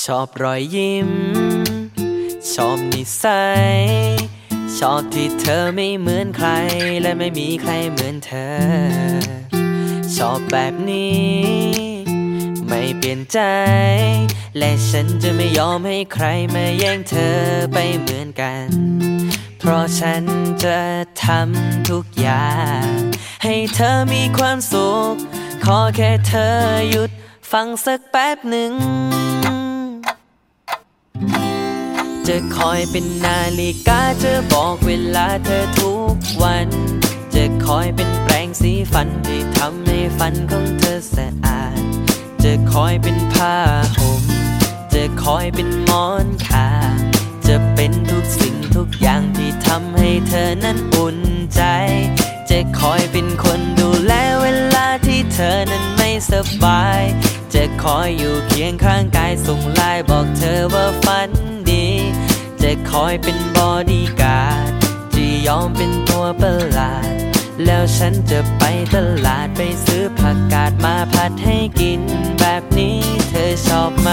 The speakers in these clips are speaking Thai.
ชอบรอยยิ้ม ชอบนิสัย ชอบที่เธอไม่เหมือนใคร และไม่มีใครเหมือนเธอ ชอบแบบนี้ ไม่เปลี่ยนใจ และฉันจะไม่ยอมให้ใครมาแย่งเธอไปเหมือนกัน เพราะฉันจะทำทุกอย่าง ให้เธอมีความสุข ขอแค่เธอหยุดฟังสักแป๊บหนึ่ง จะคอยเป็นนาฬิกาจะบอกเวลาเธอทุกวัน จะคอยเป็นแปรงสีฟันที่ทำให้ฟันของเธอสะอาด จะคอยเป็นผ้าห่ม จะคอยเป็นหมอนขาจะเป็นทุกสิ่งทุกอย่างที่ทำให้เธอนั้นอุ่นใจ จะคอยเป็นคนดูแลเวลาที่เธอนั้นไม่สบาย จะคอยอยู่เคียงข้างกายส่งไลน์บอกเธอว่าฝัน ดีจะคอยเป็นบอดี้การ์ดจะยอมเป็นตัวประหลาด แล้วฉันจะไปตลาดไปซื้อผักกาดมาผัดให้กิน แบบนี้เธอชอบไหม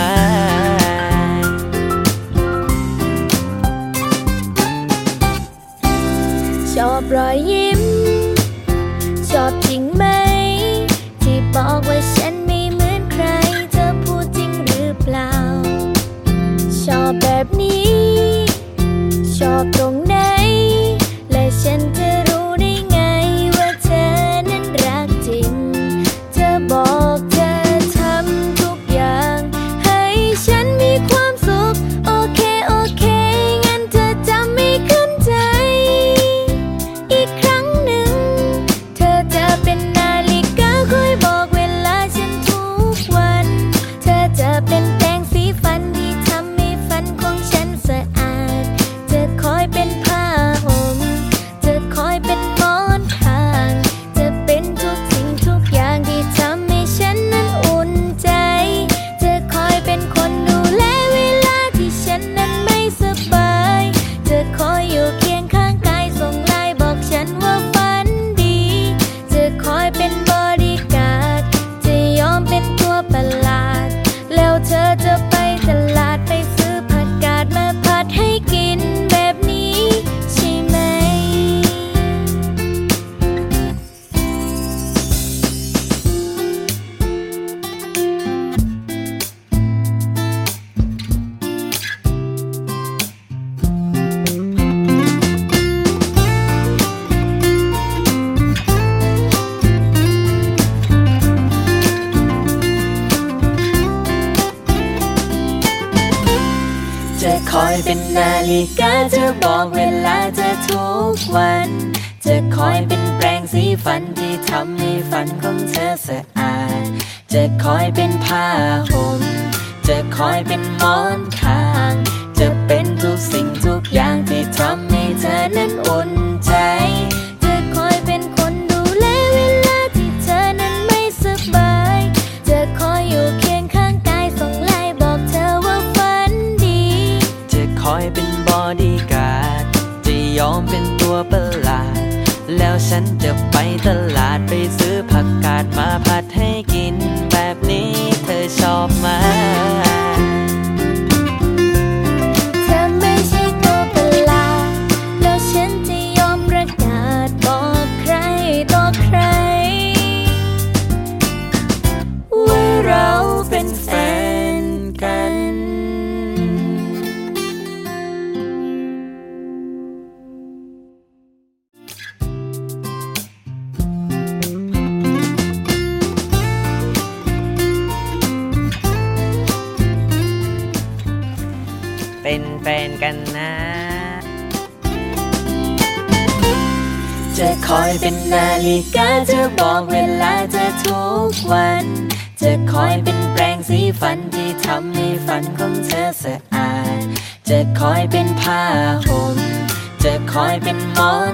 ชอบรอยยิ้ม เป็นนาฬิกาจะบอกเวลาเธอทุกวัน จะคอยเป็นแปรงสีฟันที่ทำให้ฟันของเธอสะอาด จะคอยเป็นผ้าห่มจะคอยเป็นหมอน ประหลาด แล้วฉันจะไปตลาดไปซื้อผักกาดมาผัดให้กิน แบบนี้เธอชอบไหม แฟนกันนะ จะคอยเป็นนาฬิกาจะบอกเวลาจะทุกวัน จะคอยเป็นแปรงสีฟันที่ทำให้ฟันของเธอสะอาด จะคอยเป็นผ้าห่มจะคอยเป็นหมอน